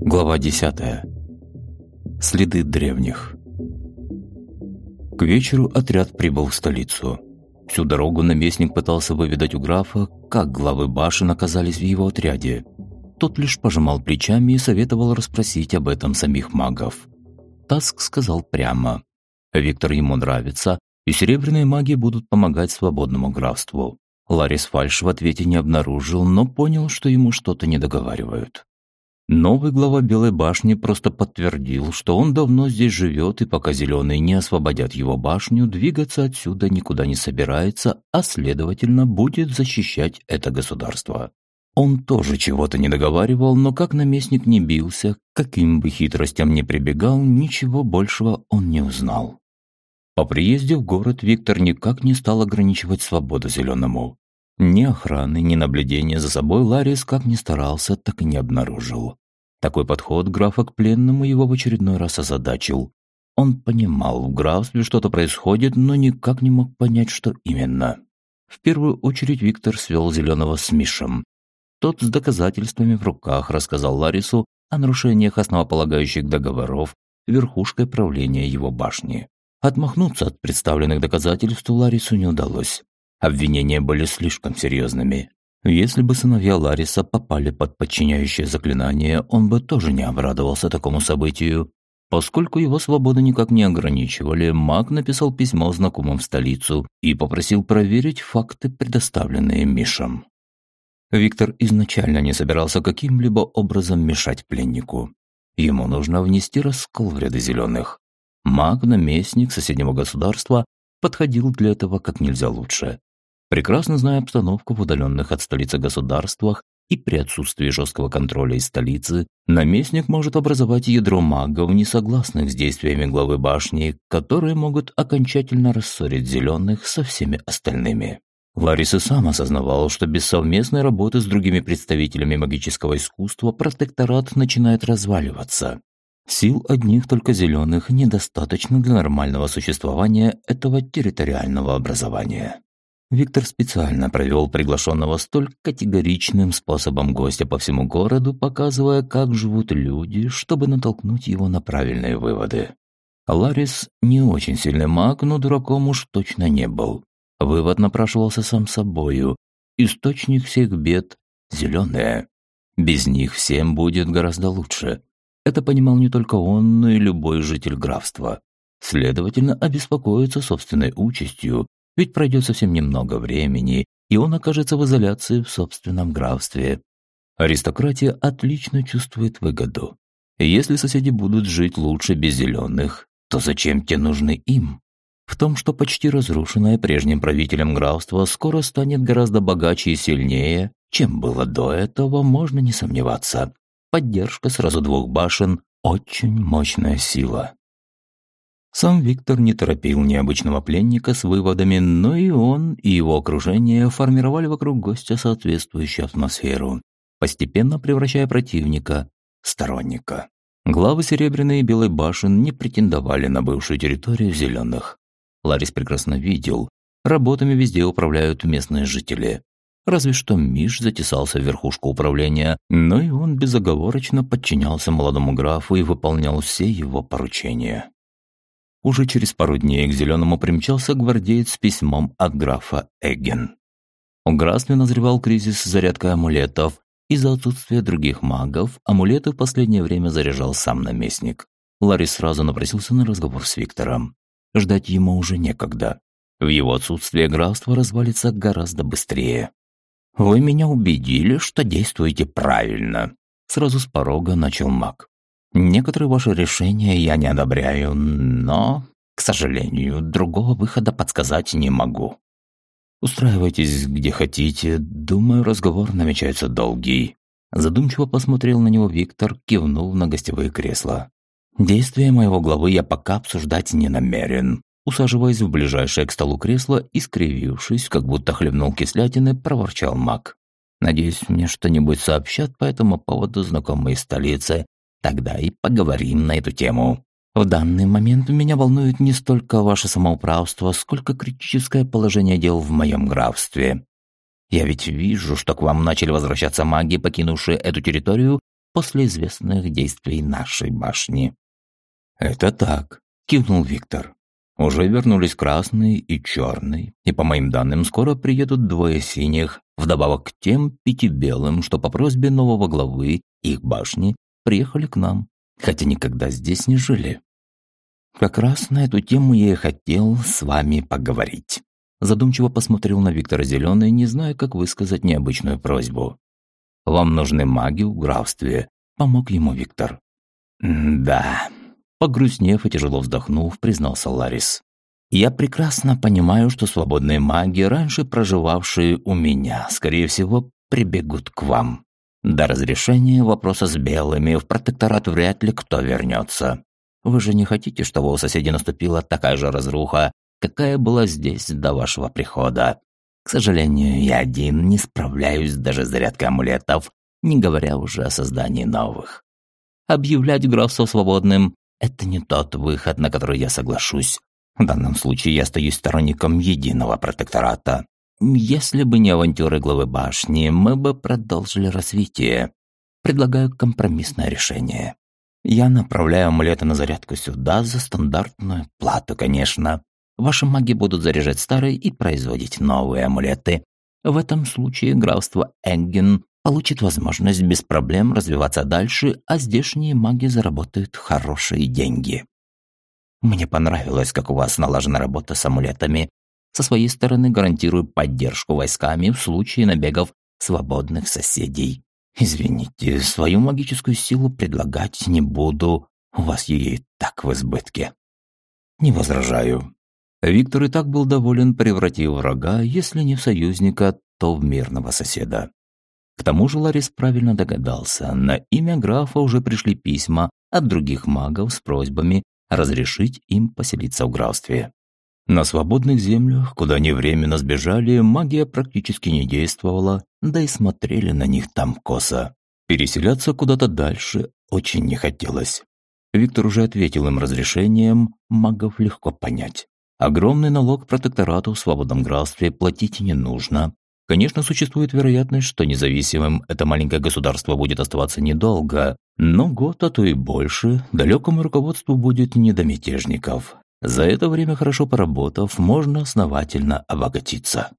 Глава 10. Следы древних. К вечеру отряд прибыл в столицу. Всю дорогу наместник пытался выведать у графа, как главы башен оказались в его отряде. Тот лишь пожимал плечами и советовал расспросить об этом самих магов. Таск сказал прямо. Виктор ему нравится, и серебряные маги будут помогать свободному графству. Ларис Фальш в ответе не обнаружил, но понял, что ему что-то не договаривают. Новый глава Белой башни просто подтвердил, что он давно здесь живет, и пока зеленые не освободят его башню, двигаться отсюда никуда не собирается, а следовательно будет защищать это государство. Он тоже чего-то не договаривал, но как наместник не бился, каким бы хитростям ни прибегал, ничего большего он не узнал. По приезде в город Виктор никак не стал ограничивать свободу Зеленому. Ни охраны, ни наблюдения за собой Ларис как ни старался, так и не обнаружил. Такой подход графа к пленному его в очередной раз озадачил. Он понимал, в графстве что-то происходит, но никак не мог понять, что именно. В первую очередь Виктор свел Зеленого с Мишем. Тот с доказательствами в руках рассказал Ларису о нарушениях основополагающих договоров верхушкой правления его башни. Отмахнуться от представленных доказательств Ларису не удалось. Обвинения были слишком серьезными. Если бы сыновья Лариса попали под подчиняющее заклинание, он бы тоже не обрадовался такому событию. Поскольку его свободу никак не ограничивали, маг написал письмо знакомым в столицу и попросил проверить факты, предоставленные Мишам. Виктор изначально не собирался каким-либо образом мешать пленнику. Ему нужно внести раскол в ряды зеленых. Маг, наместник соседнего государства, подходил для этого как нельзя лучше. Прекрасно зная обстановку в удаленных от столицы государствах и при отсутствии жесткого контроля из столицы, наместник может образовать ядро магов, не согласных с действиями главы башни, которые могут окончательно рассорить зеленых со всеми остальными. Ларис и сам осознавал, что без совместной работы с другими представителями магического искусства протекторат начинает разваливаться. Сил одних только зеленых недостаточно для нормального существования этого территориального образования. Виктор специально провел приглашенного столь категоричным способом гостя по всему городу, показывая, как живут люди, чтобы натолкнуть его на правильные выводы. Ларис не очень сильный маг, но дураком уж точно не был. Вывод напрашивался сам собою. Источник всех бед – зеленые. Без них всем будет гораздо лучше. Это понимал не только он, но и любой житель графства. Следовательно, обеспокоиться собственной участью ведь пройдет совсем немного времени, и он окажется в изоляции в собственном графстве. Аристократия отлично чувствует выгоду. Если соседи будут жить лучше без зеленых, то зачем те нужны им? В том, что почти разрушенное прежним правителем графство скоро станет гораздо богаче и сильнее, чем было до этого, можно не сомневаться. Поддержка сразу двух башен – очень мощная сила. Сам Виктор не торопил необычного пленника с выводами, но и он, и его окружение формировали вокруг гостя соответствующую атмосферу, постепенно превращая противника в сторонника. Главы Серебряной и Белой башен не претендовали на бывшую территорию Зеленых. Ларис прекрасно видел, работами везде управляют местные жители. Разве что Миш затесался в верхушку управления, но и он безоговорочно подчинялся молодому графу и выполнял все его поручения. Уже через пару дней к Зеленому примчался гвардеец с письмом от графа Эгген. У графстве назревал кризис с зарядкой амулетов. Из-за отсутствия других магов амулеты в последнее время заряжал сам наместник. Ларис сразу напросился на разговор с Виктором. Ждать ему уже некогда. В его отсутствие графство развалится гораздо быстрее. «Вы меня убедили, что действуете правильно», – сразу с порога начал маг. Некоторые ваши решения я не одобряю, но, к сожалению, другого выхода подсказать не могу. Устраивайтесь где хотите, думаю, разговор намечается долгий. Задумчиво посмотрел на него Виктор, кивнув на гостевые кресла. Действия моего главы я пока обсуждать не намерен. Усаживаясь в ближайшее к столу кресло и скривившись, как будто хлебнул кислятины, проворчал маг. «Надеюсь, мне что-нибудь сообщат по этому поводу знакомые столицы, Тогда и поговорим на эту тему. В данный момент меня волнует не столько ваше самоуправство, сколько критическое положение дел в моем графстве. Я ведь вижу, что к вам начали возвращаться маги, покинувшие эту территорию после известных действий нашей башни». «Это так», – кивнул Виктор. «Уже вернулись красный и черный, и, по моим данным, скоро приедут двое синих, вдобавок к тем пяти белым, что по просьбе нового главы их башни приехали к нам, хотя никогда здесь не жили». «Как раз на эту тему я и хотел с вами поговорить». Задумчиво посмотрел на Виктора Зеленый, не зная, как высказать необычную просьбу. «Вам нужны маги в графстве», — помог ему Виктор. «Да», — погрустнев и тяжело вздохнув, признался Ларис. «Я прекрасно понимаю, что свободные маги, раньше проживавшие у меня, скорее всего, прибегут к вам. До разрешения вопроса с белыми в протекторат вряд ли кто вернется. Вы же не хотите, чтобы у соседей наступила такая же разруха, какая была здесь до вашего прихода. К сожалению, я один не справляюсь даже с зарядкой амулетов, не говоря уже о создании новых. Объявлять графство свободным – это не тот выход, на который я соглашусь. В данном случае я остаюсь сторонником единого протектората. Если бы не авантюры главы башни, мы бы продолжили развитие. Предлагаю компромиссное решение. Я направляю амулеты на зарядку сюда за стандартную плату, конечно. Ваши маги будут заряжать старые и производить новые амулеты. В этом случае графство Энген получит возможность без проблем развиваться дальше, а здешние маги заработают хорошие деньги. Мне понравилось, как у вас налажена работа с амулетами. Со своей стороны гарантирую поддержку войсками в случае набегов свободных соседей. Извините, свою магическую силу предлагать не буду. У вас и так в избытке. Не возражаю. Виктор и так был доволен, превратив врага, если не в союзника, то в мирного соседа. К тому же Ларис правильно догадался, на имя графа уже пришли письма от других магов с просьбами разрешить им поселиться в графстве. На свободных землях, куда они временно сбежали, магия практически не действовала, да и смотрели на них там косо. Переселяться куда-то дальше очень не хотелось. Виктор уже ответил им разрешением, магов легко понять. Огромный налог протекторату в свободном графстве платить не нужно. Конечно, существует вероятность, что независимым это маленькое государство будет оставаться недолго, но год, а то и больше, далекому руководству будет не до мятежников. За это время, хорошо поработав, можно основательно обогатиться.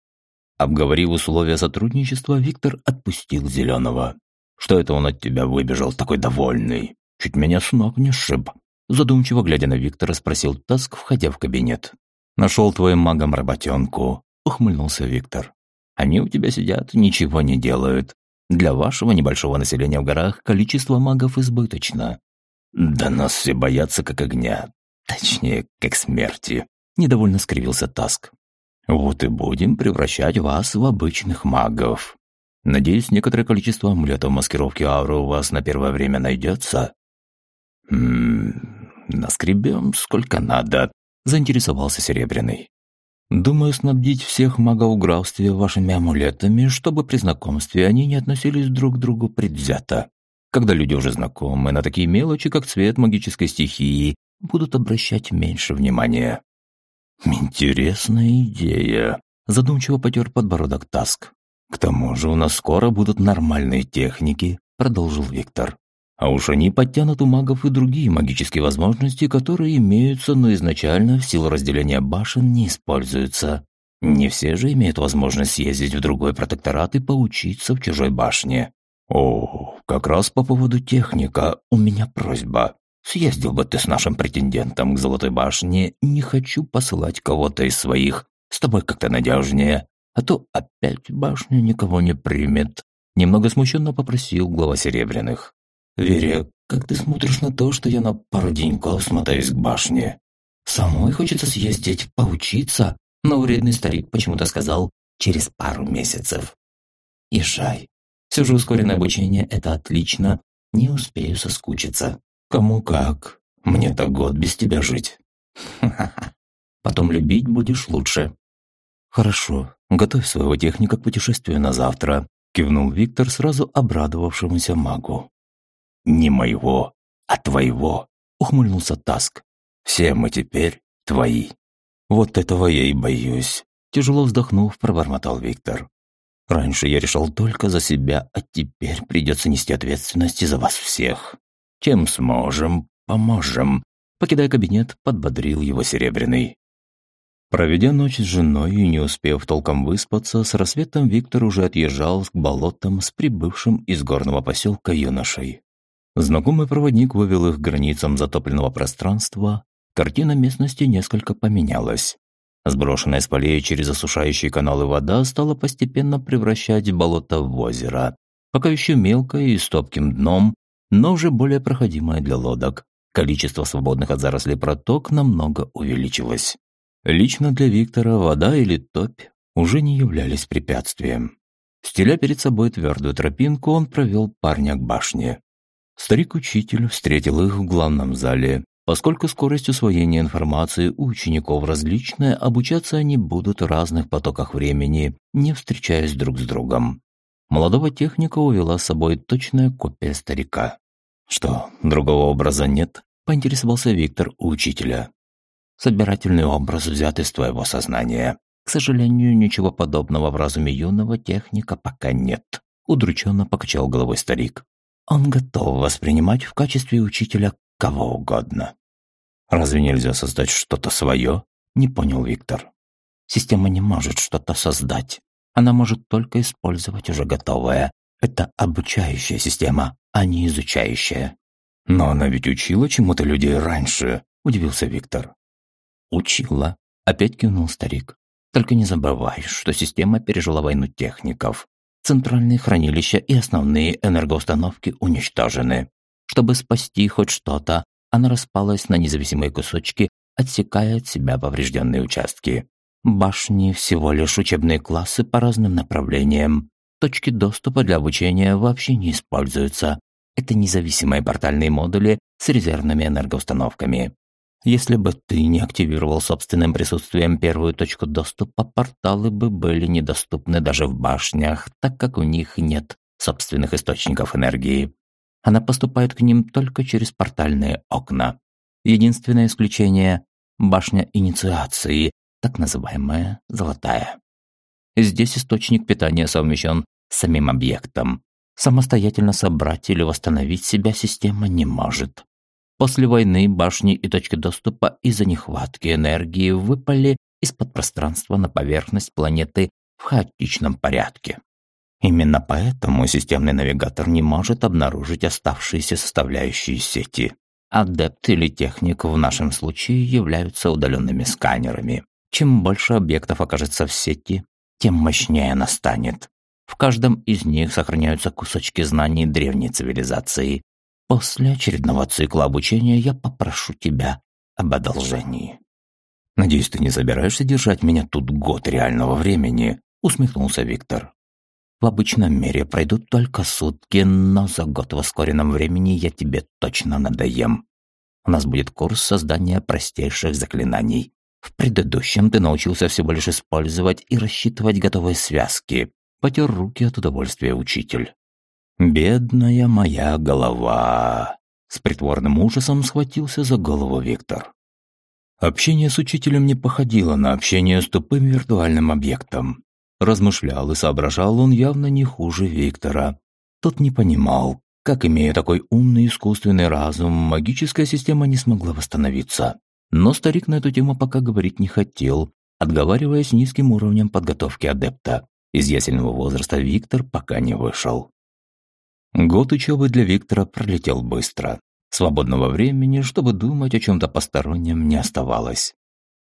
Обговорив условия сотрудничества, Виктор отпустил Зеленого. «Что это он от тебя выбежал такой довольный? Чуть меня с ног не сшиб». Задумчиво глядя на Виктора, спросил Таск, входя в кабинет. Нашел твоим магом работенку», — ухмыльнулся Виктор. «Они у тебя сидят, ничего не делают. Для вашего небольшого населения в горах количество магов избыточно. Да нас все боятся как огня. Точнее, как смерти», — недовольно скривился Таск. «Вот и будем превращать вас в обычных магов. Надеюсь, некоторое количество амулетов маскировки ауры у вас на первое время найдется?» «Ммм, наскребем сколько надо», заинтересовался Серебряный. «Думаю, снабдить всех магов графстве вашими амулетами, чтобы при знакомстве они не относились друг к другу предвзято. Когда люди уже знакомы, на такие мелочи, как цвет магической стихии, будут обращать меньше внимания». «Интересная идея», – задумчиво потер подбородок Таск. «К тому же у нас скоро будут нормальные техники», – продолжил Виктор. А уж они подтянут у магов и другие магические возможности, которые имеются, но изначально в силу разделения башен не используются. Не все же имеют возможность съездить в другой протекторат и поучиться в чужой башне. О, как раз по поводу техника у меня просьба. Съездил бы ты с нашим претендентом к Золотой башне, не хочу посылать кого-то из своих. С тобой как-то надежнее, а то опять башню никого не примет. Немного смущенно попросил глава Серебряных. Веря, как ты смотришь на то, что я на пару деньков смотаюсь к башне? Самой хочется съездить, поучиться, но вредный старик почему-то сказал через пару месяцев. Ишай. Все же ускоренное обучение – это отлично. Не успею соскучиться. Кому как. Мне-то год без тебя жить. Ха-ха-ха. Потом любить будешь лучше. Хорошо. Готовь своего техника к путешествию на завтра. Кивнул Виктор сразу обрадовавшемуся магу. «Не моего, а твоего», — ухмыльнулся Таск. Все мы теперь твои. Вот этого я и боюсь. Тяжело вздохнув, пробормотал Виктор. Раньше я решал только за себя, а теперь придется нести ответственность за вас всех. Чем сможем, поможем. Покидая кабинет, подбодрил его Серебряный. Проведя ночь с женой и не успев толком выспаться, с рассветом Виктор уже отъезжал к болотам с прибывшим из горного поселка юношей. Знакомый проводник вывел их к границам затопленного пространства. Картина местности несколько поменялась. Сброшенная с полей через осушающие каналы вода стала постепенно превращать болото в озеро, пока еще мелкое и с топким дном, но уже более проходимое для лодок. Количество свободных от зарослей проток намного увеличилось. Лично для Виктора вода или топь уже не являлись препятствием. Стеля перед собой твердую тропинку, он провел парня к башне. Старик-учитель встретил их в главном зале. Поскольку скорость усвоения информации у учеников различная, обучаться они будут в разных потоках времени, не встречаясь друг с другом. Молодого техника увела с собой точная копия старика. «Что, другого образа нет?» – поинтересовался Виктор у учителя. «Собирательный образ взят из твоего сознания. К сожалению, ничего подобного в разуме юного техника пока нет», – удрученно покачал головой старик. «Он готов воспринимать в качестве учителя кого угодно». «Разве нельзя создать что-то свое?» – не понял Виктор. «Система не может что-то создать. Она может только использовать уже готовое. Это обучающая система, а не изучающая. «Но она ведь учила чему-то людей раньше», – удивился Виктор. «Учила», – опять кивнул старик. «Только не забывай, что система пережила войну техников. Центральные хранилища и основные энергоустановки уничтожены. Чтобы спасти хоть что-то, она распалась на независимые кусочки, отсекая от себя поврежденные участки. Башни – всего лишь учебные классы по разным направлениям. Точки доступа для обучения вообще не используются. Это независимые портальные модули с резервными энергоустановками. Если бы ты не активировал собственным присутствием первую точку доступа, порталы бы были недоступны даже в башнях, так как у них нет собственных источников энергии. Она поступает к ним только через портальные окна. Единственное исключение – башня инициации, так называемая «золотая». Здесь источник питания совмещен с самим объектом. Самостоятельно собрать или восстановить себя система не может. После войны башни и точки доступа из-за нехватки энергии выпали из-под пространства на поверхность планеты в хаотичном порядке. Именно поэтому системный навигатор не может обнаружить оставшиеся составляющие сети. Адепт или техник в нашем случае являются удаленными сканерами. Чем больше объектов окажется в сети, тем мощнее она станет. В каждом из них сохраняются кусочки знаний древней цивилизации. После очередного цикла обучения я попрошу тебя об одолжении. «Надеюсь, ты не собираешься держать меня тут год реального времени?» – усмехнулся Виктор. «В обычном мире пройдут только сутки, но за год в ускоренном времени я тебе точно надоем. У нас будет курс создания простейших заклинаний. В предыдущем ты научился всего лишь использовать и рассчитывать готовые связки. Потер руки от удовольствия учитель. «Бедная моя голова!» С притворным ужасом схватился за голову Виктор. Общение с учителем не походило на общение с тупым виртуальным объектом. Размышлял и соображал он явно не хуже Виктора. Тот не понимал, как, имея такой умный искусственный разум, магическая система не смогла восстановиться. Но старик на эту тему пока говорить не хотел, отговариваясь низким уровнем подготовки адепта. Из ясельного возраста Виктор пока не вышел. Год учебы для Виктора пролетел быстро. Свободного времени, чтобы думать о чем-то постороннем, не оставалось.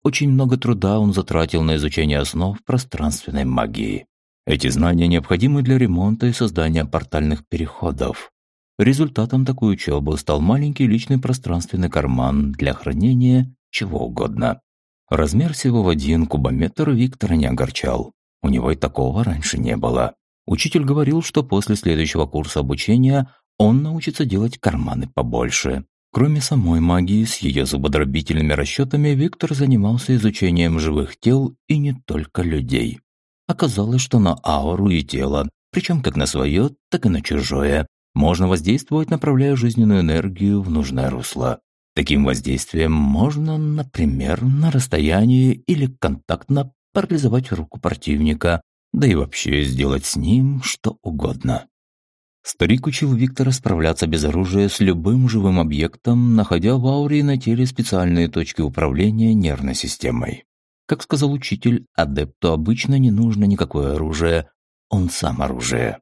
Очень много труда он затратил на изучение основ пространственной магии. Эти знания необходимы для ремонта и создания портальных переходов. Результатом такой учебы стал маленький личный пространственный карман для хранения чего угодно. Размер всего в один кубометр Виктора не огорчал. У него и такого раньше не было. Учитель говорил, что после следующего курса обучения он научится делать карманы побольше. Кроме самой магии, с ее зубодробительными расчетами Виктор занимался изучением живых тел и не только людей. Оказалось, что на ауру и тело, причем как на свое, так и на чужое, можно воздействовать, направляя жизненную энергию в нужное русло. Таким воздействием можно, например, на расстоянии или контактно парализовать руку противника, да и вообще сделать с ним что угодно. Старик учил Виктора справляться без оружия с любым живым объектом, находя в ауре на теле специальные точки управления нервной системой. Как сказал учитель, адепту обычно не нужно никакое оружие, он сам оружие.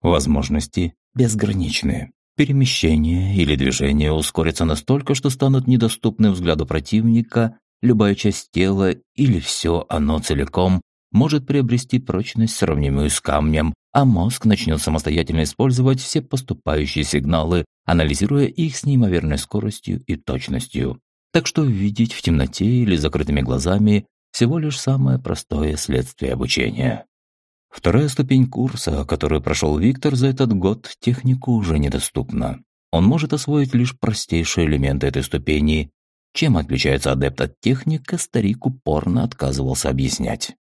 Возможности безграничны. Перемещение или движение ускорится настолько, что станут недоступны взгляду противника, любая часть тела или все оно целиком может приобрести прочность, сравнимую с камнем, а мозг начнет самостоятельно использовать все поступающие сигналы, анализируя их с неимоверной скоростью и точностью. Так что видеть в темноте или закрытыми глазами всего лишь самое простое следствие обучения. Вторая ступень курса, которую прошел Виктор за этот год, технику уже недоступна. Он может освоить лишь простейшие элементы этой ступени. Чем отличается адепт от техника, старик упорно отказывался объяснять.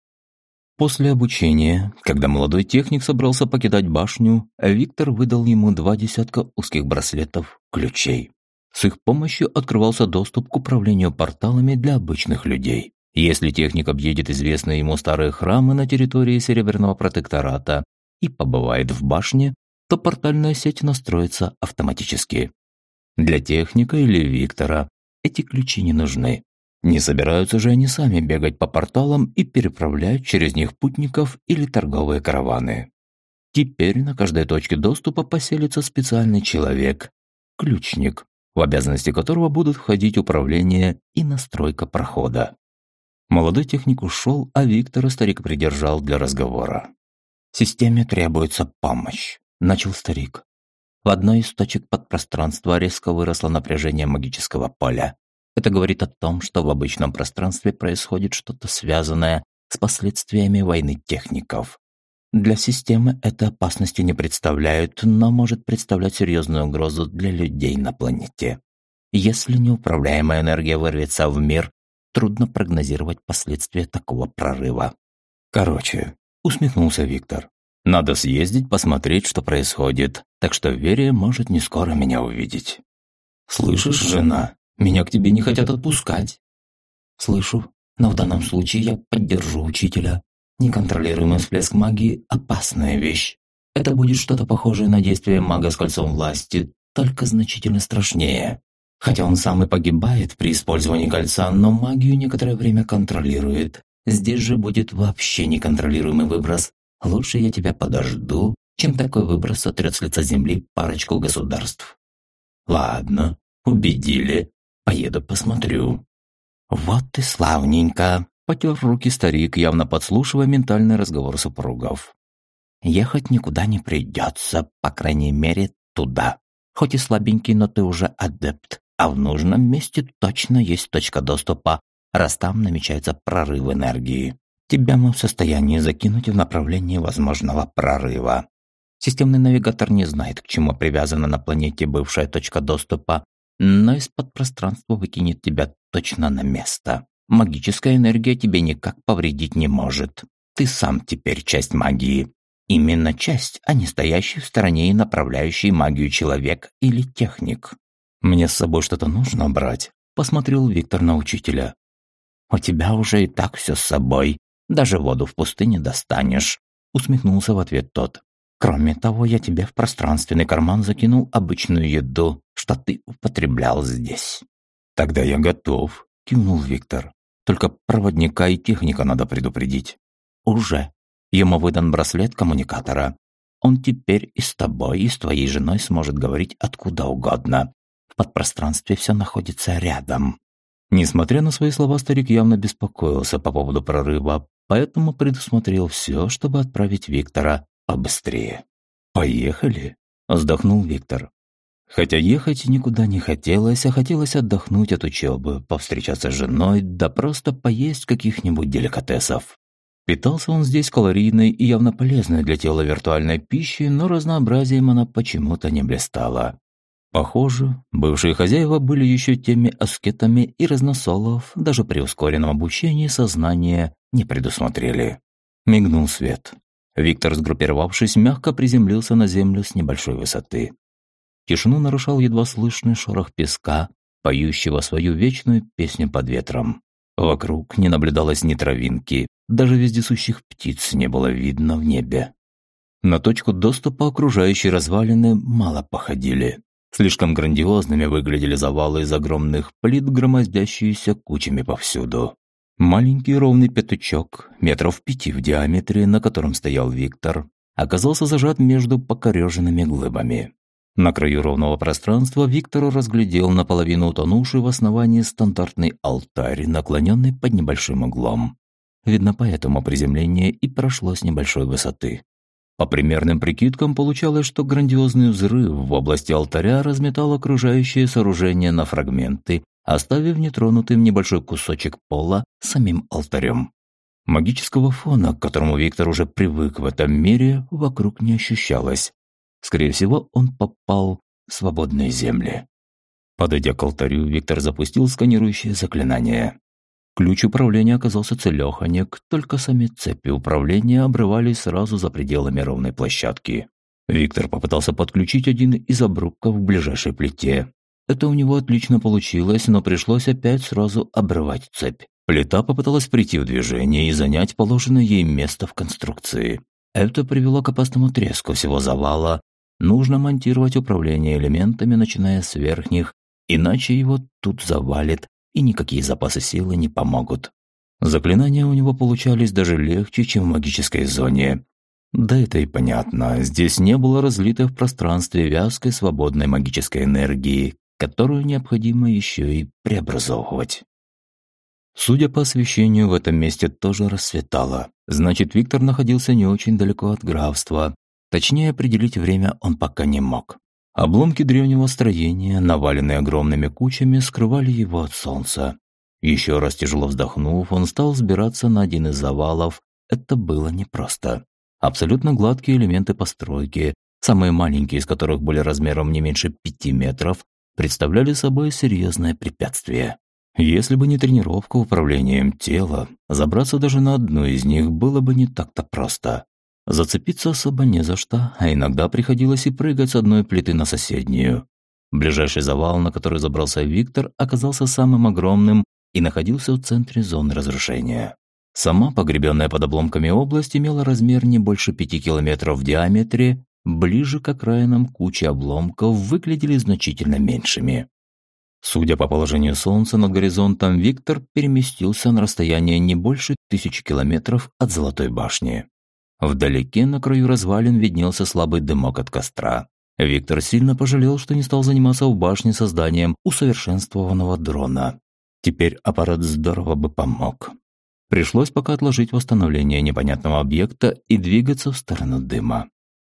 После обучения, когда молодой техник собрался покидать башню, Виктор выдал ему два десятка узких браслетов, ключей. С их помощью открывался доступ к управлению порталами для обычных людей. Если техник объедет известные ему старые храмы на территории Серебряного протектората и побывает в башне, то портальная сеть настроится автоматически. Для техника или Виктора эти ключи не нужны. Не собираются же они сами бегать по порталам и переправлять через них путников или торговые караваны. Теперь на каждой точке доступа поселится специальный человек – ключник, в обязанности которого будут входить управление и настройка прохода. Молодой техник ушел, а Виктора старик придержал для разговора. «Системе требуется помощь», – начал старик. В одной из точек подпространства резко выросло напряжение магического поля. Это говорит о том, что в обычном пространстве происходит что-то связанное с последствиями войны техников. Для системы это опасности не представляет, но может представлять серьезную угрозу для людей на планете. Если неуправляемая энергия вырвется в мир, трудно прогнозировать последствия такого прорыва. Короче, усмехнулся Виктор. Надо съездить, посмотреть, что происходит, так что Верия может не скоро меня увидеть. «Слышишь, жена, меня к тебе не хотят отпускать». «Слышу, но в данном случае я поддержу учителя. Неконтролируемый всплеск магии – опасная вещь. Это будет что-то похожее на действие мага с кольцом власти, только значительно страшнее. Хотя он сам и погибает при использовании кольца, но магию некоторое время контролирует. Здесь же будет вообще неконтролируемый выброс. Лучше я тебя подожду, чем такой выброс сотрет с лица земли парочку государств. Ладно, убедили. Поеду посмотрю». «Вот и славненько», – потер руки старик, явно подслушивая ментальный разговор супругов. «Ехать никуда не придется, по крайней мере, туда. Хоть и слабенький, но ты уже адепт, а в нужном месте точно есть точка доступа, раз там намечается прорыв энергии. Тебя мы в состоянии закинуть в направлении возможного прорыва. Системный навигатор не знает, к чему привязана на планете бывшая точка доступа, но из-под пространства выкинет тебя точно на место. Магическая энергия тебе никак повредить не может. Ты сам теперь часть магии. Именно часть, а не стоящий в стороне и направляющий магию человек или техник. «Мне с собой что-то нужно брать?» – посмотрел Виктор на учителя. «У тебя уже и так все с собой. Даже воду в пустыне достанешь», – усмехнулся в ответ тот. Кроме того, я тебе в пространственный карман закинул обычную еду, что ты употреблял здесь. Тогда я готов, кивнул Виктор. Только проводника и техника надо предупредить. Уже. Ему выдан браслет коммуникатора. Он теперь и с тобой, и с твоей женой сможет говорить откуда угодно. В подпространстве все находится рядом. Несмотря на свои слова, старик явно беспокоился по поводу прорыва, поэтому предусмотрел все, чтобы отправить Виктора побыстрее. «Поехали!» – вздохнул Виктор. Хотя ехать никуда не хотелось, а хотелось отдохнуть от учебы, повстречаться с женой, да просто поесть каких-нибудь деликатесов. Питался он здесь калорийной и явно полезной для тела виртуальной пищи, но разнообразием она почему-то не блистала. Похоже, бывшие хозяева были еще теми аскетами и разносолов, даже при ускоренном обучении сознания не предусмотрели. Мигнул свет. Виктор, сгруппировавшись, мягко приземлился на землю с небольшой высоты. Тишину нарушал едва слышный шорох песка, поющего свою вечную песню под ветром. Вокруг не наблюдалось ни травинки, даже вездесущих птиц не было видно в небе. На точку доступа окружающие развалины мало походили. Слишком грандиозными выглядели завалы из огромных плит, громоздящиеся кучами повсюду. Маленький ровный пятачок, метров пяти в диаметре, на котором стоял Виктор, оказался зажат между покореженными глыбами. На краю ровного пространства Виктор разглядел наполовину утонувший в основании стандартный алтарь, наклоненный под небольшим углом. Видно, поэтому приземление и прошло с небольшой высоты. По примерным прикидкам получалось, что грандиозный взрыв в области алтаря разметал окружающее сооружение на фрагменты, оставив нетронутым небольшой кусочек пола самим алтарем. Магического фона, к которому Виктор уже привык в этом мире, вокруг не ощущалось. Скорее всего, он попал в свободные земли. Подойдя к алтарю, Виктор запустил сканирующее заклинание. Ключ управления оказался целеханек, только сами цепи управления обрывались сразу за пределами ровной площадки. Виктор попытался подключить один из обрубков в ближайшей плите. Это у него отлично получилось, но пришлось опять сразу обрывать цепь. Плита попыталась прийти в движение и занять положенное ей место в конструкции. Это привело к опасному треску всего завала, Нужно монтировать управление элементами, начиная с верхних, иначе его тут завалит, и никакие запасы силы не помогут. Заклинания у него получались даже легче, чем в магической зоне. Да это и понятно, здесь не было разлитой в пространстве вязкой свободной магической энергии, которую необходимо еще и преобразовывать. Судя по освещению, в этом месте тоже рассветало. Значит, Виктор находился не очень далеко от графства, Точнее определить время он пока не мог. Обломки древнего строения, наваленные огромными кучами, скрывали его от солнца. Еще раз тяжело вздохнув, он стал взбираться на один из завалов. Это было непросто. Абсолютно гладкие элементы постройки, самые маленькие из которых были размером не меньше пяти метров, представляли собой серьезное препятствие. Если бы не тренировка управлением тела, забраться даже на одну из них было бы не так-то просто. Зацепиться особо не за что, а иногда приходилось и прыгать с одной плиты на соседнюю. Ближайший завал, на который забрался Виктор, оказался самым огромным и находился в центре зоны разрушения. Сама погребенная под обломками область имела размер не больше пяти километров в диаметре, ближе к окраинам кучи обломков выглядели значительно меньшими. Судя по положению Солнца над горизонтом, Виктор переместился на расстояние не больше тысячи километров от Золотой башни. Вдалеке на краю развалин виднелся слабый дымок от костра. Виктор сильно пожалел, что не стал заниматься в башне созданием усовершенствованного дрона. Теперь аппарат здорово бы помог. Пришлось пока отложить восстановление непонятного объекта и двигаться в сторону дыма.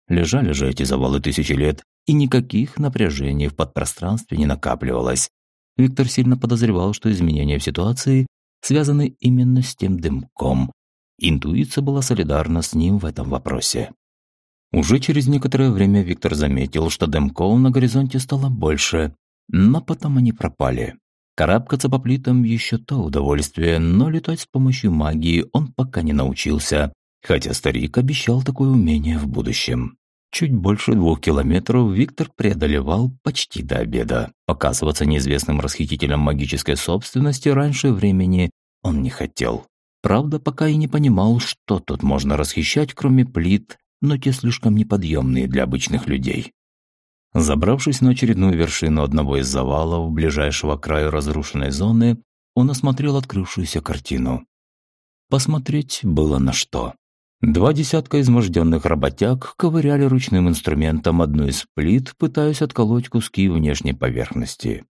Лежали же эти завалы тысячи лет, и никаких напряжений в подпространстве не накапливалось. Виктор сильно подозревал, что изменения в ситуации связаны именно с тем дымком, Интуиция была солидарна с ним в этом вопросе. Уже через некоторое время Виктор заметил, что дымков на горизонте стало больше, но потом они пропали. Карабкаться по плитам еще то удовольствие, но летать с помощью магии он пока не научился, хотя старик обещал такое умение в будущем. Чуть больше двух километров Виктор преодолевал почти до обеда. Показываться неизвестным расхитителем магической собственности раньше времени он не хотел. Правда, пока и не понимал, что тут можно расхищать, кроме плит, но те слишком неподъемные для обычных людей. Забравшись на очередную вершину одного из завалов ближайшего краю разрушенной зоны, он осмотрел открывшуюся картину. Посмотреть было на что. Два десятка изможденных работяг ковыряли ручным инструментом одну из плит, пытаясь отколоть куски внешней поверхности.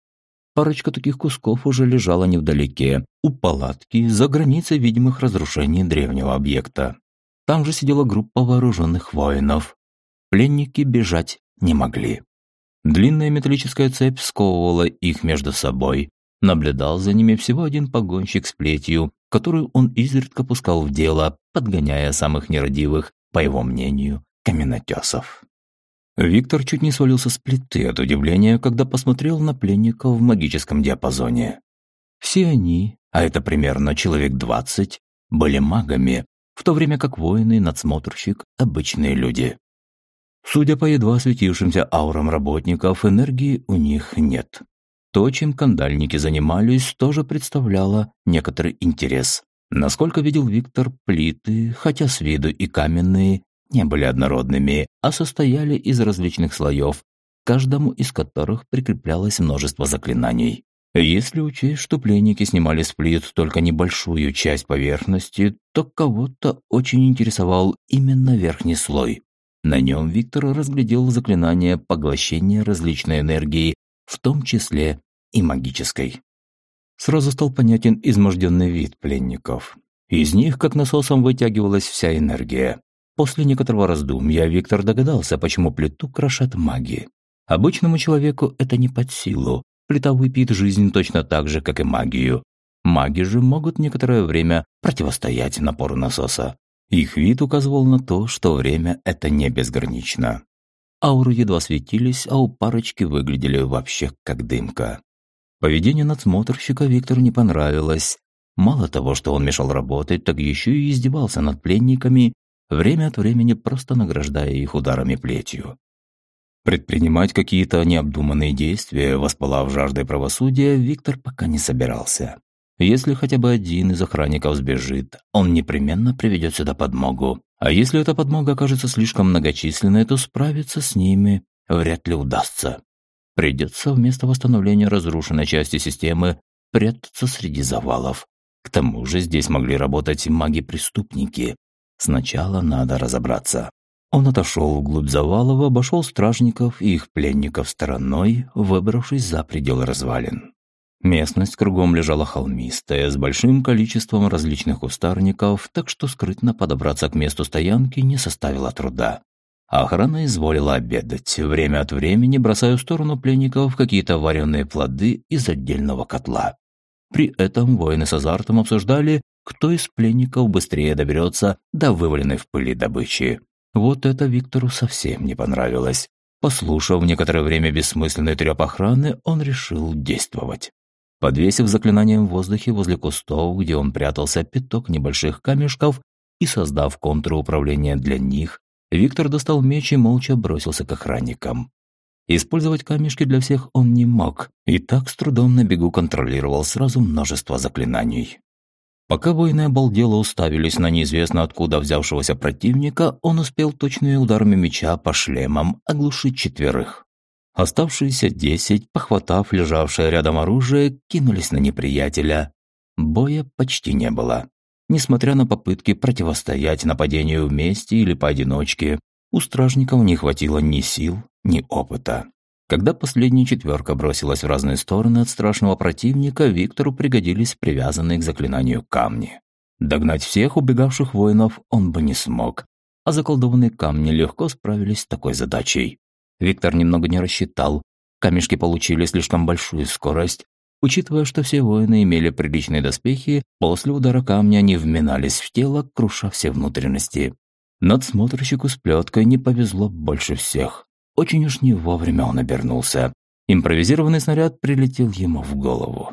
Парочка таких кусков уже лежала невдалеке, у палатки, за границей видимых разрушений древнего объекта. Там же сидела группа вооруженных воинов. Пленники бежать не могли. Длинная металлическая цепь сковывала их между собой. Наблюдал за ними всего один погонщик с плетью, которую он изредка пускал в дело, подгоняя самых нерадивых, по его мнению, каменотесов. Виктор чуть не свалился с плиты от удивления, когда посмотрел на пленников в магическом диапазоне. Все они, а это примерно человек двадцать, были магами, в то время как воины надсмотрщик – обычные люди. Судя по едва светившимся аурам работников, энергии у них нет. То, чем кандальники занимались, тоже представляло некоторый интерес. Насколько видел Виктор, плиты, хотя с виду и каменные, не были однородными, а состояли из различных слоев, каждому из которых прикреплялось множество заклинаний. Если учесть, что пленники снимали с плит только небольшую часть поверхности, то кого-то очень интересовал именно верхний слой. На нем Виктор разглядел заклинание поглощения различной энергии, в том числе и магической. Сразу стал понятен изможденный вид пленников. Из них, как насосом, вытягивалась вся энергия. После некоторого раздумья Виктор догадался, почему плиту крошат маги. Обычному человеку это не под силу. Плита выпьет жизнь точно так же, как и магию. Маги же могут некоторое время противостоять напору насоса. Их вид указывал на то, что время это не безгранично. Ауры едва светились, а у парочки выглядели вообще как дымка. Поведение надсмотрщика Виктору не понравилось. Мало того, что он мешал работать, так еще и издевался над пленниками, время от времени просто награждая их ударами плетью. Предпринимать какие-то необдуманные действия, воспалав жаждой правосудия, Виктор пока не собирался. Если хотя бы один из охранников сбежит, он непременно приведет сюда подмогу. А если эта подмога окажется слишком многочисленной, то справиться с ними вряд ли удастся. Придется вместо восстановления разрушенной части системы прятаться среди завалов. К тому же здесь могли работать маги-преступники. Сначала надо разобраться. Он отошел вглубь завалов, обошел стражников и их пленников стороной, выбравшись за пределы развалин. Местность кругом лежала холмистая, с большим количеством различных кустарников, так что скрытно подобраться к месту стоянки не составило труда. Охрана изволила обедать, время от времени бросая в сторону пленников какие-то вареные плоды из отдельного котла. При этом воины с азартом обсуждали, кто из пленников быстрее доберется до вываленной в пыли добычи. Вот это Виктору совсем не понравилось. Послушав некоторое время бессмысленный треп охраны, он решил действовать. Подвесив заклинанием в воздухе возле кустов, где он прятался, пяток небольших камешков и создав контур управления для них, Виктор достал меч и молча бросился к охранникам. Использовать камешки для всех он не мог, и так с трудом на бегу контролировал сразу множество заклинаний. Пока воины обалдело уставились на неизвестно откуда взявшегося противника, он успел точными ударами меча по шлемам оглушить четверых. Оставшиеся десять, похватав лежавшее рядом оружие, кинулись на неприятеля. Боя почти не было. Несмотря на попытки противостоять нападению вместе или поодиночке, у стражников не хватило ни сил, ни опыта. Когда последняя четверка бросилась в разные стороны от страшного противника, Виктору пригодились привязанные к заклинанию камни. Догнать всех убегавших воинов он бы не смог, а заколдованные камни легко справились с такой задачей. Виктор немного не рассчитал. Камешки получили слишком большую скорость, Учитывая, что все воины имели приличные доспехи, после удара камня они вминались в тело, круша все внутренности. Надсмотрщику с плеткой не повезло больше всех. Очень уж не вовремя он обернулся. Импровизированный снаряд прилетел ему в голову.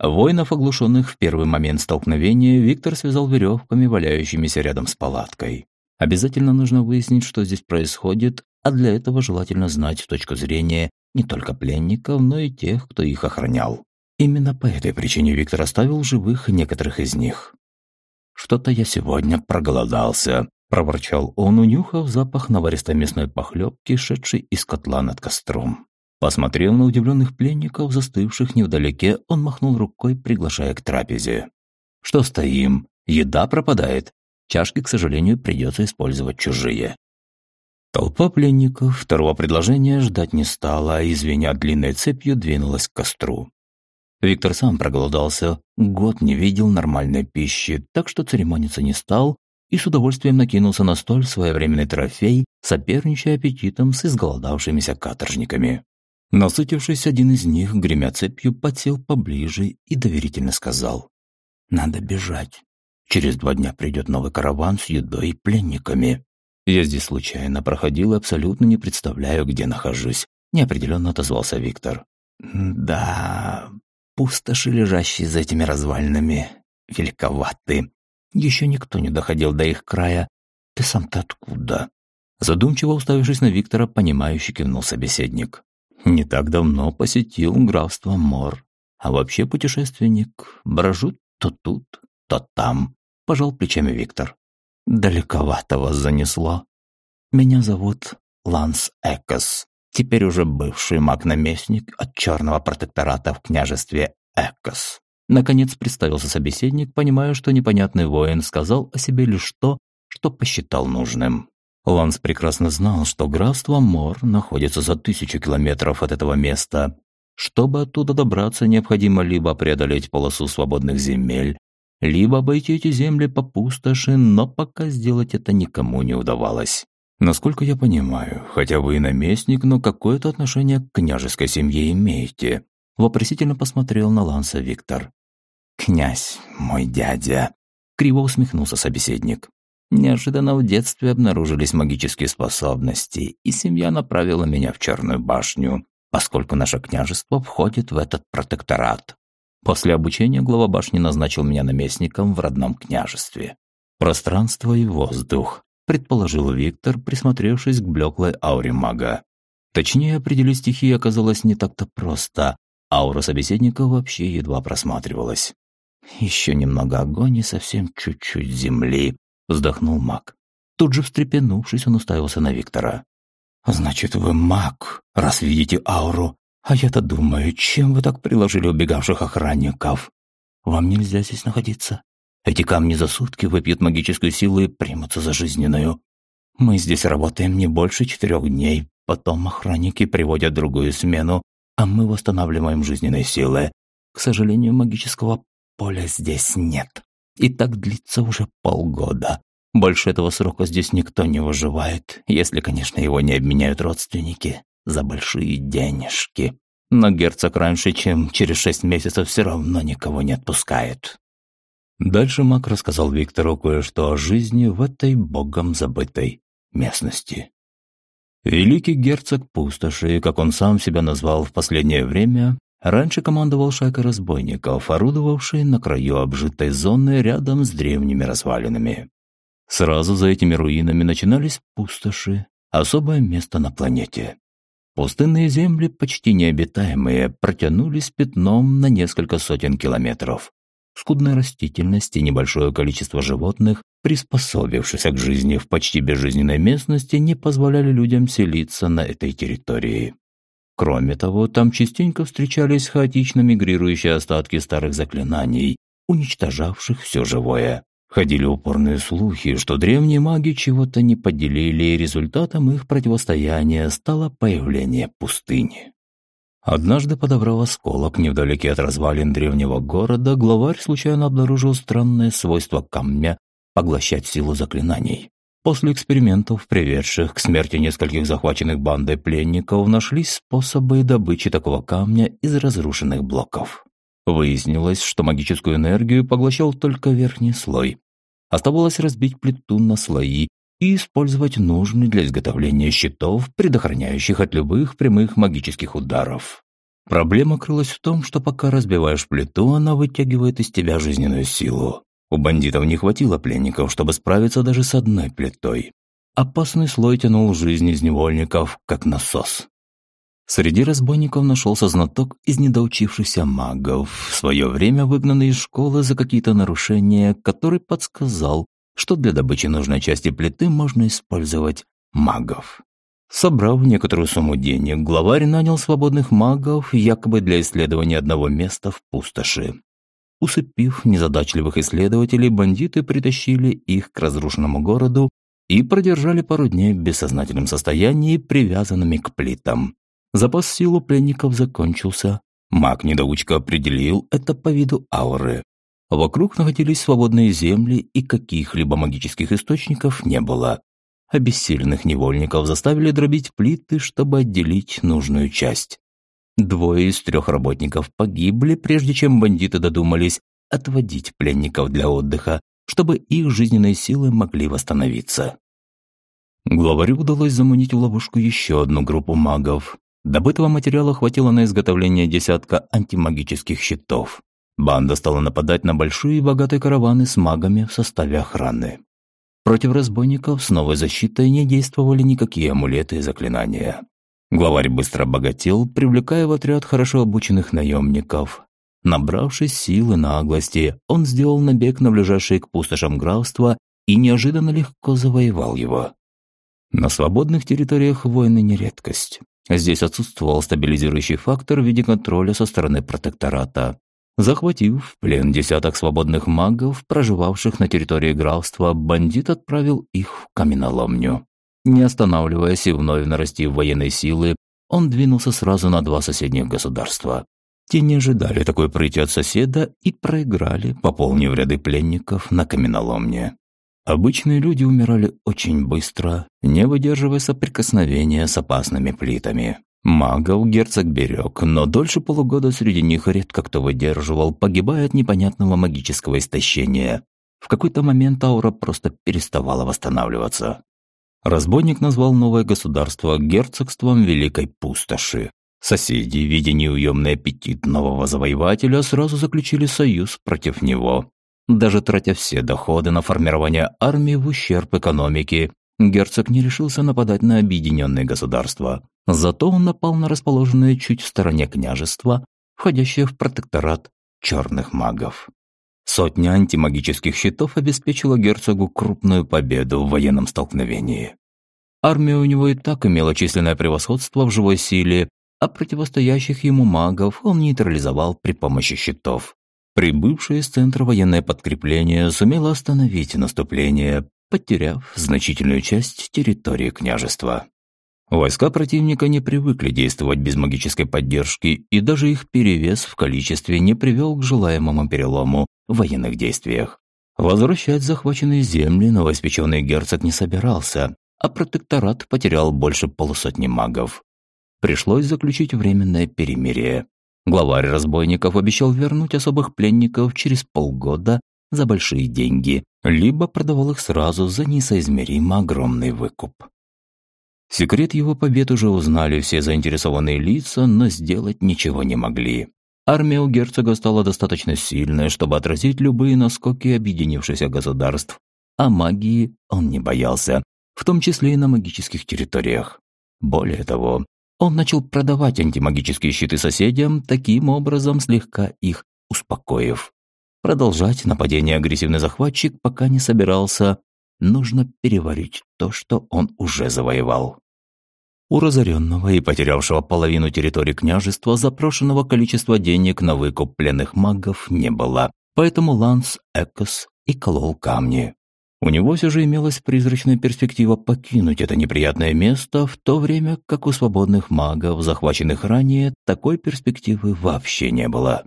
Воинов, оглушенных в первый момент столкновения, Виктор связал веревками, валяющимися рядом с палаткой. Обязательно нужно выяснить, что здесь происходит, а для этого желательно знать точку зрения не только пленников, но и тех, кто их охранял. Именно по этой причине Виктор оставил живых некоторых из них. «Что-то я сегодня проголодался», – проворчал он, унюхав запах наваристой мясной похлебки, шедшей из котла над костром. Посмотрел на удивленных пленников, застывших невдалеке, он махнул рукой, приглашая к трапезе. «Что стоим? Еда пропадает. Чашки, к сожалению, придется использовать чужие». Толпа пленников второго предложения ждать не стала, а, извиня длинной цепью, двинулась к костру. Виктор сам проголодался, год не видел нормальной пищи, так что церемониться не стал и с удовольствием накинулся на столь своевременный трофей, соперничая аппетитом с изголодавшимися каторжниками. Насытившись, один из них, гремя цепью, подсел поближе и доверительно сказал «Надо бежать. Через два дня придет новый караван с едой и пленниками. Я здесь случайно проходил и абсолютно не представляю, где нахожусь», неопределенно отозвался Виктор. «Да, пустоши, лежащие за этими развалинами, великоваты. Еще никто не доходил до их края. Ты сам-то откуда?» Задумчиво уставившись на Виктора, понимающе кивнул собеседник. Не так давно посетил графство Мор. А вообще путешественник. Брожу то тут, то там. Пожал плечами Виктор. Далековато вас занесло. Меня зовут Ланс Экос. Теперь уже бывший маг-наместник от черного протектората в княжестве Экос. Наконец представился собеседник, понимая, что непонятный воин сказал о себе лишь то, что посчитал нужным. Ланс прекрасно знал, что графство Мор находится за тысячу километров от этого места. Чтобы оттуда добраться, необходимо либо преодолеть полосу свободных земель, либо обойти эти земли по пустоши, но пока сделать это никому не удавалось. Насколько я понимаю, хотя вы и наместник, но какое-то отношение к княжеской семье имеете. Вопросительно посмотрел на Ланса Виктор. «Князь, мой дядя», — криво усмехнулся собеседник. Неожиданно в детстве обнаружились магические способности, и семья направила меня в Черную башню, поскольку наше княжество входит в этот протекторат. После обучения глава башни назначил меня наместником в родном княжестве. Пространство и воздух, предположил Виктор, присмотревшись к блеклой ауре мага. Точнее, определить стихии оказалось не так-то просто. Аура собеседника вообще едва просматривалась. «Еще немного огонь и совсем чуть-чуть земли», вздохнул маг. Тут же встрепенувшись, он уставился на Виктора. «Значит, вы маг, раз видите ауру. А я-то думаю, чем вы так приложили убегавших охранников? Вам нельзя здесь находиться. Эти камни за сутки выпьют магическую силу и примутся за жизненную. Мы здесь работаем не больше четырех дней, потом охранники приводят другую смену, а мы восстанавливаем жизненные силы. К сожалению, магического поля здесь нет. И так длится уже полгода. Больше этого срока здесь никто не выживает, если, конечно, его не обменяют родственники за большие денежки. Но герцог раньше, чем через шесть месяцев, все равно никого не отпускает. Дальше Мак рассказал Виктору кое-что о жизни в этой богом забытой местности. Великий герцог пустоши, как он сам себя назвал в последнее время, Раньше командовал шайкой разбойников, орудовавшей на краю обжитой зоны рядом с древними развалинами. Сразу за этими руинами начинались пустоши, особое место на планете. Пустынные земли, почти необитаемые, протянулись пятном на несколько сотен километров. Скудная растительность и небольшое количество животных, приспособившихся к жизни в почти безжизненной местности, не позволяли людям селиться на этой территории. Кроме того, там частенько встречались хаотично мигрирующие остатки старых заклинаний, уничтожавших все живое. Ходили упорные слухи, что древние маги чего-то не поделили, и результатом их противостояния стало появление пустыни. Однажды, подобрав осколок невдалеке от развалин древнего города, главарь случайно обнаружил странное свойство камня поглощать силу заклинаний. После экспериментов, приведших к смерти нескольких захваченных бандой пленников, нашлись способы добычи такого камня из разрушенных блоков. Выяснилось, что магическую энергию поглощал только верхний слой. Оставалось разбить плиту на слои и использовать нужный для изготовления щитов, предохраняющих от любых прямых магических ударов. Проблема крылась в том, что пока разбиваешь плиту, она вытягивает из тебя жизненную силу. У бандитов не хватило пленников, чтобы справиться даже с одной плитой. Опасный слой тянул жизнь из невольников, как насос. Среди разбойников нашелся знаток из недоучившихся магов, в свое время выгнанный из школы за какие-то нарушения, который подсказал, что для добычи нужной части плиты можно использовать магов. Собрав некоторую сумму денег, главарь нанял свободных магов якобы для исследования одного места в пустоши. Усыпив незадачливых исследователей, бандиты притащили их к разрушенному городу и продержали пару дней в бессознательном состоянии, привязанными к плитам. Запас сил у пленников закончился. Маг-недоучка определил это по виду ауры. Вокруг находились свободные земли, и каких-либо магических источников не было. Обессиленных невольников заставили дробить плиты, чтобы отделить нужную часть. Двое из трех работников погибли, прежде чем бандиты додумались отводить пленников для отдыха, чтобы их жизненные силы могли восстановиться. Главарю удалось заманить в ловушку еще одну группу магов. Добытого материала хватило на изготовление десятка антимагических щитов. Банда стала нападать на большие и богатые караваны с магами в составе охраны. Против разбойников с новой защитой не действовали никакие амулеты и заклинания. Главарь быстро обогател, привлекая в отряд хорошо обученных наемников. Набравшись силы наглости, он сделал набег на ближайшее к пустошам графства и неожиданно легко завоевал его. На свободных территориях войны не редкость. Здесь отсутствовал стабилизирующий фактор в виде контроля со стороны протектората. Захватив в плен десяток свободных магов, проживавших на территории графства, бандит отправил их в каменоломню. Не останавливаясь и вновь нарастив военной силы, он двинулся сразу на два соседних государства. Те не ожидали такой прыти от соседа и проиграли, пополнив ряды пленников на каменоломне. Обычные люди умирали очень быстро, не выдерживая соприкосновения с опасными плитами. Магов герцог берег, но дольше полугода среди них редко кто выдерживал, погибая от непонятного магического истощения. В какой-то момент аура просто переставала восстанавливаться. Разбойник назвал новое государство герцогством Великой Пустоши. Соседи, видя неуемный аппетит нового завоевателя, сразу заключили союз против него. Даже тратя все доходы на формирование армии в ущерб экономике, герцог не решился нападать на объединенные государства. Зато он напал на расположенное чуть в стороне княжество, входящее в протекторат черных магов. Сотня антимагических щитов обеспечила герцогу крупную победу в военном столкновении. Армия у него и так имела численное превосходство в живой силе, а противостоящих ему магов он нейтрализовал при помощи щитов. Прибывшее из центра военное подкрепление сумело остановить наступление, потеряв значительную часть территории княжества. Войска противника не привыкли действовать без магической поддержки, и даже их перевес в количестве не привел к желаемому перелому в военных действиях. Возвращать захваченные земли новоиспеченный герцог не собирался, а протекторат потерял больше полусотни магов. Пришлось заключить временное перемирие. Главарь разбойников обещал вернуть особых пленников через полгода за большие деньги, либо продавал их сразу за несоизмеримо огромный выкуп. Секрет его побед уже узнали все заинтересованные лица, но сделать ничего не могли. Армия у герцога стала достаточно сильной, чтобы отразить любые наскоки объединившихся государств, а магии он не боялся, в том числе и на магических территориях. Более того, он начал продавать антимагические щиты соседям, таким образом слегка их успокоив. Продолжать нападение агрессивный захватчик пока не собирался. Нужно переварить то, что он уже завоевал. У разоренного и потерявшего половину территории княжества запрошенного количества денег на выкуп пленных магов не было, поэтому Ланс Экос и колол камни. У него все же имелась призрачная перспектива покинуть это неприятное место, в то время как у свободных магов, захваченных ранее, такой перспективы вообще не было.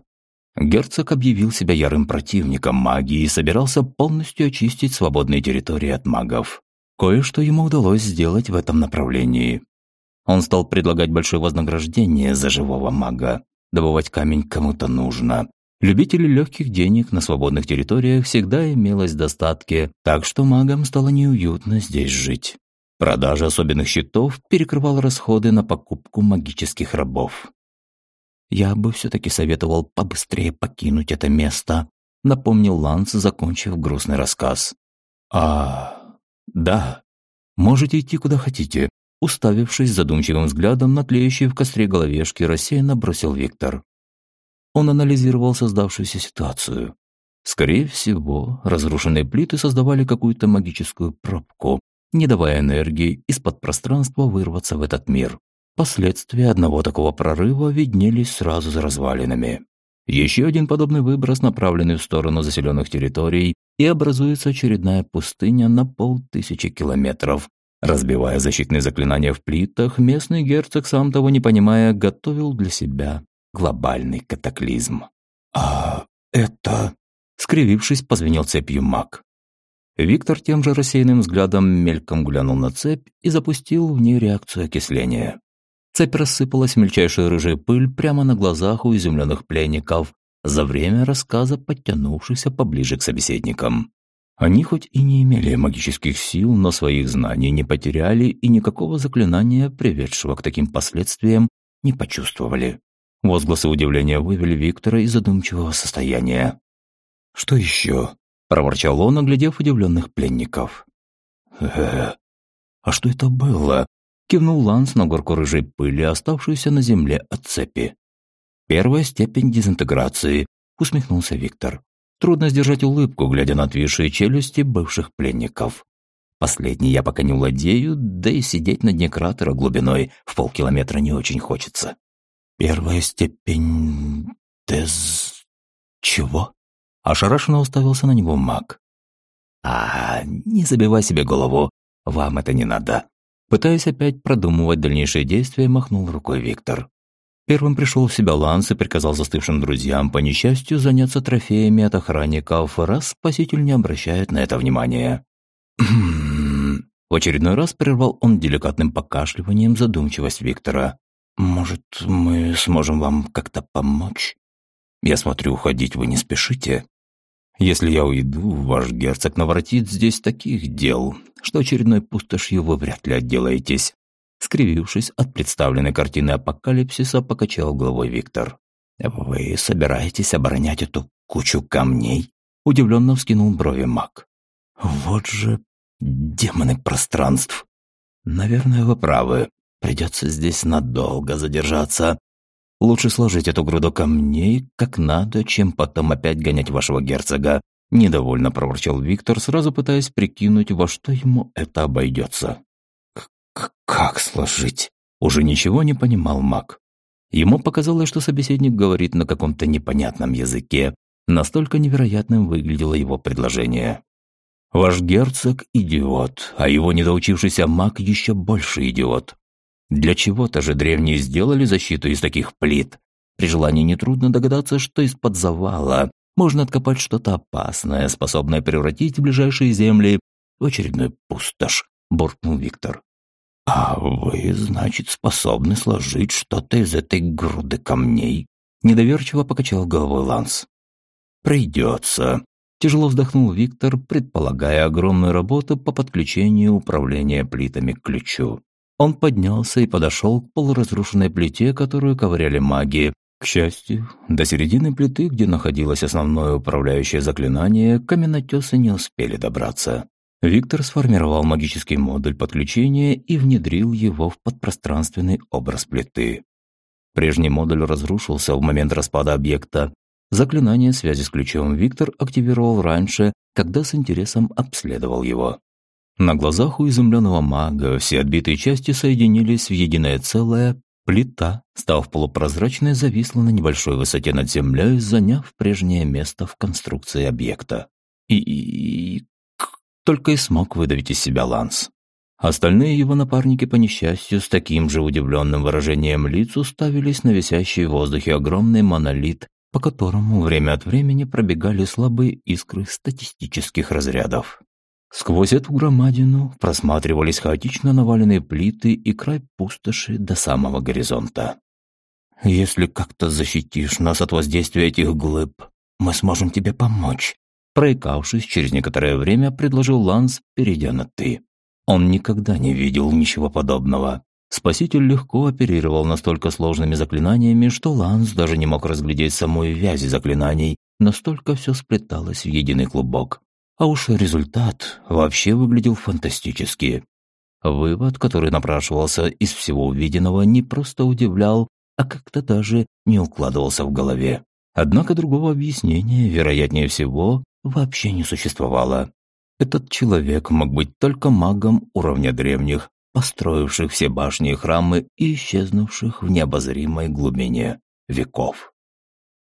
Герцог объявил себя ярым противником магии и собирался полностью очистить свободные территории от магов. Кое-что ему удалось сделать в этом направлении. Он стал предлагать большое вознаграждение за живого мага. Добывать камень кому-то нужно, Любителей легких денег на свободных территориях всегда имелось в достатке, так что магам стало неуютно здесь жить. Продажа особенных щитов перекрывала расходы на покупку магических рабов. «Я бы все-таки советовал побыстрее покинуть это место», напомнил Ланс, закончив грустный рассказ. «А, да, можете идти куда хотите», уставившись задумчивым взглядом на тлеющие в костре головешки, рассеянно бросил Виктор. Он анализировал создавшуюся ситуацию. Скорее всего, разрушенные плиты создавали какую-то магическую пробку, не давая энергии из-под пространства вырваться в этот мир. Последствия одного такого прорыва виднелись сразу за развалинами. Еще один подобный выброс, направленный в сторону заселенных территорий, и образуется очередная пустыня на полтысячи километров. Разбивая защитные заклинания в плитах, местный герцог, сам того не понимая, готовил для себя глобальный катаклизм. «А это...» — скривившись, позвенел цепью маг. Виктор тем же рассеянным взглядом мельком глянул на цепь и запустил в ней реакцию окисления. Цепь рассыпалась в мельчайшую рыжую пыль прямо на глазах у изумленных пленников, за время рассказа подтянувшихся поближе к собеседникам. Они хоть и не имели магических сил, но своих знаний не потеряли и никакого заклинания, приведшего к таким последствиям, не почувствовали. Возгласы удивления вывели Виктора из задумчивого состояния. «Что еще?» – проворчал он, оглядев удивленных пленников. «Э, а что это было?» Кивнул Ланс на горку рыжей пыли, оставшуюся на земле от цепи. «Первая степень дезинтеграции», – усмехнулся Виктор. Трудно сдержать улыбку, глядя на отвисшие челюсти бывших пленников. Последний я пока не владею, да и сидеть на дне кратера глубиной в полкилометра не очень хочется. Первая степень... дез... чего? Ошарашенно уставился на него маг. А, не забивай себе голову, вам это не надо. Пытаясь опять продумывать дальнейшие действия, махнул рукой Виктор. Первым пришел в себя Ланс и приказал застывшим друзьям по несчастью заняться трофеями от охранников, раз спаситель не обращает на это внимания. В очередной раз прервал он деликатным покашливанием задумчивость Виктора. «Может, мы сможем вам как-то помочь? Я смотрю, уходить вы не спешите. Если я уйду, ваш герцог наворотит здесь таких дел, что очередной пустошью вы вряд ли отделаетесь скривившись от представленной картины апокалипсиса, покачал головой Виктор. «Вы собираетесь оборонять эту кучу камней?» Удивленно вскинул брови маг. «Вот же демоны пространств! Наверное, вы правы. Придется здесь надолго задержаться. Лучше сложить эту груду камней как надо, чем потом опять гонять вашего герцога», недовольно проворчал Виктор, сразу пытаясь прикинуть, во что ему это обойдется. «Как сложить?» Уже ничего не понимал маг. Ему показалось, что собеседник говорит на каком-то непонятном языке. Настолько невероятным выглядело его предложение. «Ваш герцог – идиот, а его недоучившийся маг еще больше идиот. Для чего-то же древние сделали защиту из таких плит. При желании нетрудно догадаться, что из-под завала можно откопать что-то опасное, способное превратить ближайшие земли в очередной пустошь», – буркнул Виктор. «А вы, значит, способны сложить что-то из этой груды камней?» Недоверчиво покачал головой Ланс. «Придется», – тяжело вздохнул Виктор, предполагая огромную работу по подключению управления плитами к ключу. Он поднялся и подошел к полуразрушенной плите, которую ковыряли маги. К счастью, до середины плиты, где находилось основное управляющее заклинание, каменотесы не успели добраться. Виктор сформировал магический модуль подключения и внедрил его в подпространственный образ плиты. Прежний модуль разрушился в момент распада объекта. Заклинание связи с ключом Виктор активировал раньше, когда с интересом обследовал его. На глазах у изумленного мага все отбитые части соединились в единое целое. Плита, став полупрозрачной, зависла на небольшой высоте над землей, заняв прежнее место в конструкции объекта. И только и смог выдавить из себя Ланс. Остальные его напарники, по несчастью, с таким же удивленным выражением лиц уставились на висящий в воздухе огромный монолит, по которому время от времени пробегали слабые искры статистических разрядов. Сквозь эту громадину просматривались хаотично наваленные плиты и край пустоши до самого горизонта. «Если как-то защитишь нас от воздействия этих глыб, мы сможем тебе помочь», Проикавшись, через некоторое время предложил Ланс, перейдя на «ты». Он никогда не видел ничего подобного. Спаситель легко оперировал настолько сложными заклинаниями, что Ланс даже не мог разглядеть самой вязи заклинаний, настолько все сплеталось в единый клубок. А уж результат вообще выглядел фантастически. Вывод, который напрашивался из всего увиденного, не просто удивлял, а как-то даже не укладывался в голове. Однако другого объяснения, вероятнее всего, вообще не существовало. Этот человек мог быть только магом уровня древних, построивших все башни и храмы и исчезнувших в необозримой глубине веков.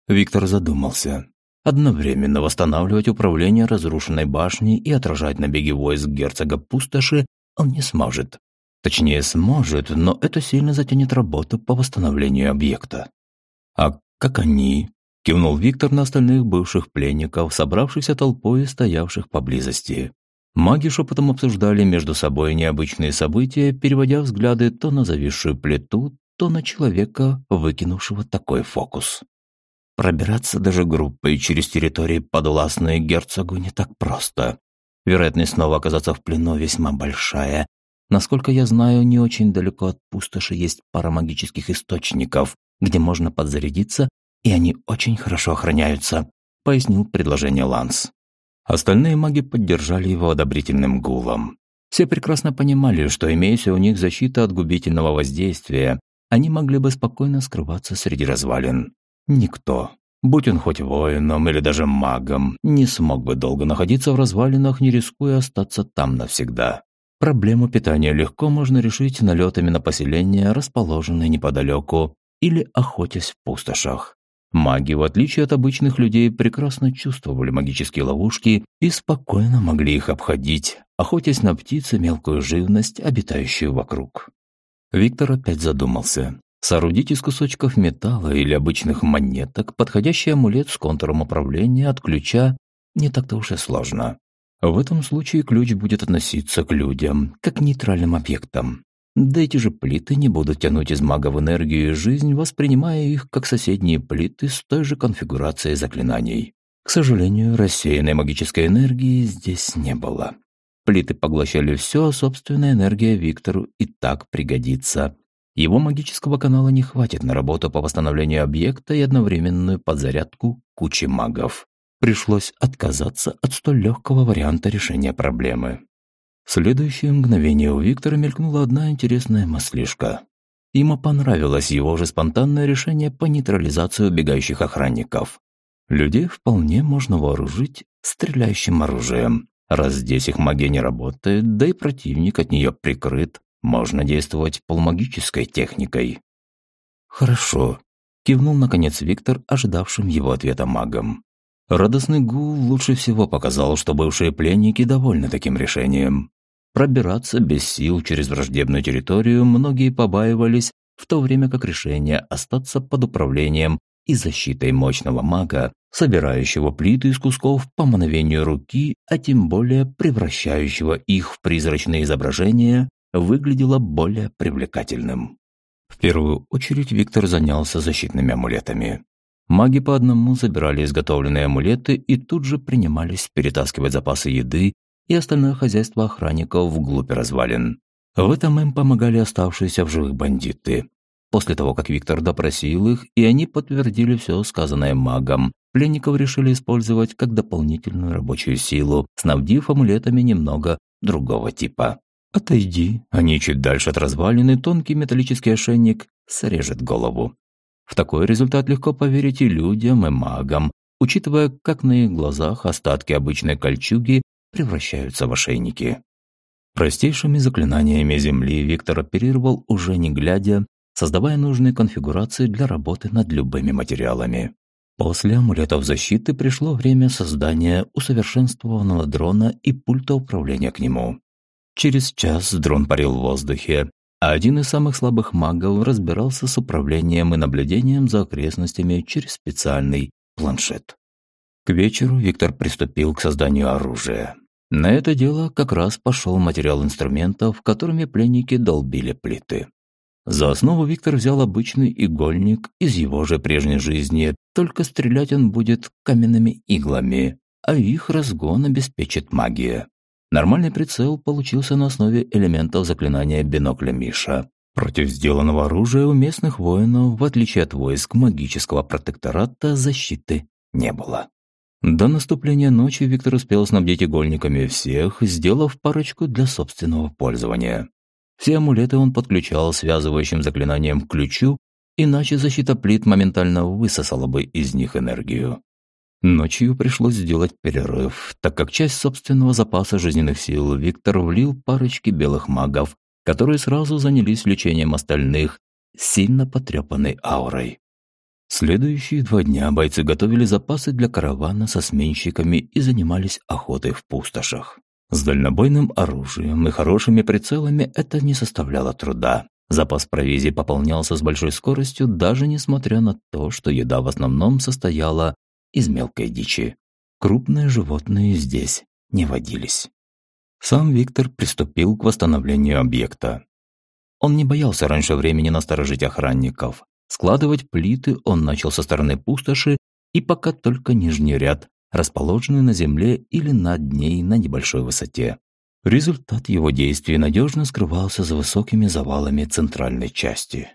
Виктор задумался. Одновременно восстанавливать управление разрушенной башней и отражать набеги войск герцога пустоши он не сможет. Точнее, сможет, но это сильно затянет работу по восстановлению объекта. А как они, Кивнул Виктор на остальных бывших пленников, собравшихся толпой и стоявших поблизости. Маги шепотом обсуждали между собой необычные события, переводя взгляды то на зависшую плиту, то на человека, выкинувшего такой фокус. Пробираться даже группой через территории, подвластные герцогу, не так просто. Вероятность снова оказаться в плену весьма большая. Насколько я знаю, не очень далеко от пустоши есть пара магических источников, где можно подзарядиться и они очень хорошо охраняются», — пояснил предложение Ланс. Остальные маги поддержали его одобрительным гулом. Все прекрасно понимали, что имеется у них защита от губительного воздействия, они могли бы спокойно скрываться среди развалин. Никто, будь он хоть воином или даже магом, не смог бы долго находиться в развалинах, не рискуя остаться там навсегда. Проблему питания легко можно решить налетами на поселения, расположенные неподалеку, или охотясь в пустошах. Маги, в отличие от обычных людей, прекрасно чувствовали магические ловушки и спокойно могли их обходить, охотясь на птиц и мелкую живность, обитающую вокруг. Виктор опять задумался. Соорудить из кусочков металла или обычных монеток подходящий амулет с контуром управления от ключа не так-то уж и сложно. В этом случае ключ будет относиться к людям, как к нейтральным объектам. Да эти же плиты не будут тянуть из магов энергию и жизнь, воспринимая их как соседние плиты с той же конфигурацией заклинаний. К сожалению, рассеянной магической энергии здесь не было. Плиты поглощали все, а собственная энергия Виктору и так пригодится. Его магического канала не хватит на работу по восстановлению объекта и одновременную подзарядку кучи магов. Пришлось отказаться от столь легкого варианта решения проблемы. В следующее мгновение у Виктора мелькнула одна интересная мыслишка. Ему понравилось его же спонтанное решение по нейтрализации убегающих охранников. Людей вполне можно вооружить стреляющим оружием. Раз здесь их магия не работает, да и противник от нее прикрыт, можно действовать полумагической техникой. «Хорошо», – кивнул наконец Виктор, ожидавшим его ответа магом. Радостный гул лучше всего показал, что бывшие пленники довольны таким решением. Пробираться без сил через враждебную территорию многие побаивались, в то время как решение остаться под управлением и защитой мощного мага, собирающего плиты из кусков по мановению руки, а тем более превращающего их в призрачные изображения, выглядело более привлекательным. В первую очередь Виктор занялся защитными амулетами. Маги по одному забирали изготовленные амулеты и тут же принимались перетаскивать запасы еды и остальное хозяйство охранников вглубь развалин. В этом им помогали оставшиеся в живых бандиты. После того, как Виктор допросил их, и они подтвердили все сказанное магом, пленников решили использовать как дополнительную рабочую силу, снабдив амулетами немного другого типа. «Отойди». Они чуть дальше от развалины, тонкий металлический ошейник срежет голову. В такой результат легко поверить и людям, и магам, учитывая, как на их глазах остатки обычной кольчуги превращаются в ошейники. Простейшими заклинаниями Земли Виктор оперировал уже не глядя, создавая нужные конфигурации для работы над любыми материалами. После амулетов защиты пришло время создания усовершенствованного дрона и пульта управления к нему. Через час дрон парил в воздухе, а один из самых слабых магов разбирался с управлением и наблюдением за окрестностями через специальный планшет. К вечеру Виктор приступил к созданию оружия. На это дело как раз пошел материал инструментов, которыми пленники долбили плиты. За основу Виктор взял обычный игольник из его же прежней жизни, только стрелять он будет каменными иглами, а их разгон обеспечит магия. Нормальный прицел получился на основе элементов заклинания бинокля Миша. Против сделанного оружия у местных воинов, в отличие от войск магического протектората, защиты не было. До наступления ночи Виктор успел снабдить игольниками всех, сделав парочку для собственного пользования. Все амулеты он подключал связывающим заклинанием к ключу, иначе защита плит моментально высосала бы из них энергию. Ночью пришлось сделать перерыв, так как часть собственного запаса жизненных сил Виктор влил парочки белых магов, которые сразу занялись лечением остальных, сильно потрепанной аурой. Следующие два дня бойцы готовили запасы для каравана со сменщиками и занимались охотой в пустошах. С дальнобойным оружием и хорошими прицелами это не составляло труда. Запас провизии пополнялся с большой скоростью, даже несмотря на то, что еда в основном состояла из мелкой дичи. Крупные животные здесь не водились. Сам Виктор приступил к восстановлению объекта. Он не боялся раньше времени насторожить охранников. Складывать плиты он начал со стороны пустоши и пока только нижний ряд, расположенный на земле или над ней на небольшой высоте. Результат его действий надежно скрывался за высокими завалами центральной части.